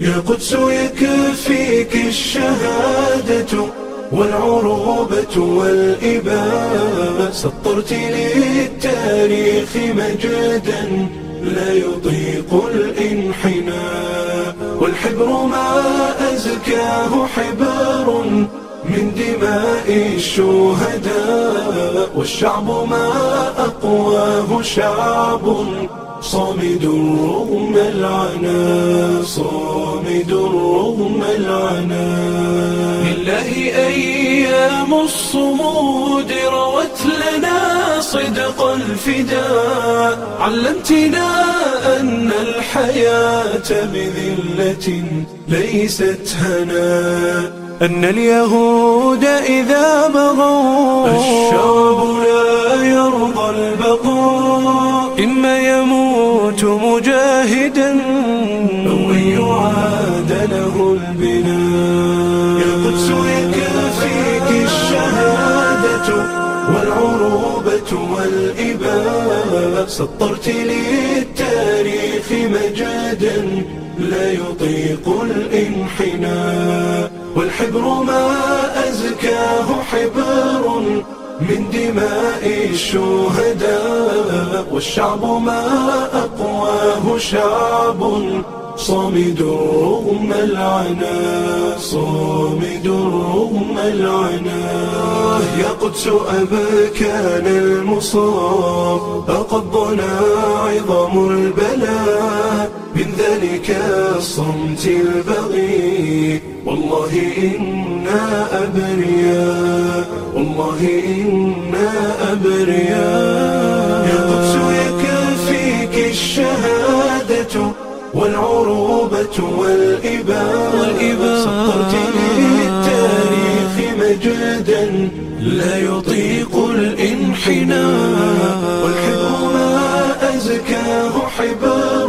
يا قدس يكفيك الشهادة والعروبة والإباء. سطرت للتاريخ مجدا لا يطيق الانحناء. والحبر ما أزكاه حبر من دماء الشهداء. والشعب ما أقواه شعب صامد رغم العنا رغم العنا لله أيام الصمود روت لنا صدق الفداء. علمتنا أن الحياة بذلة ليست هنا أن اليهود إذا بغوا الشعب لا يرضى البقاء إما يموت والعروبة والإباء سطرت للتاريخ مجدا لا يطيق الانحناء والحبر ما أزكاه حبر من دماء الشهداء والشعب ما أقواه شعب صامد رغم العنا صامد رغم العنا يا قدس أبكان المصاب أقضنا عظم البلاء من ذلك الصمت البغي. والله إنا أبرياء. والله إنا أبرياء. يا قدس يكفيك الشهادة والعروبة والإباء. سطرت للتاريخ مجدا لا يطيق الانحناء. والحبر ما أزكاه حبر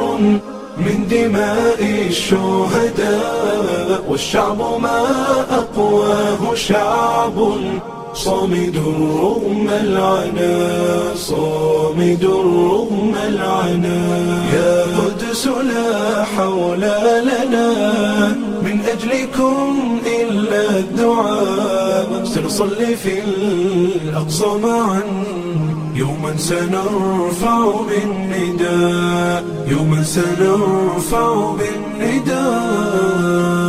من دماء الشهداء. والشعب ما أقواه شعب صامد رغم العنا صامد رغم العنا. يا قدس لا حول لنا من أجلكم إلا الدعاء. سنصلي في الأقصى معا يوما سنرفع بالنداء يوما سنرفع بالنداء.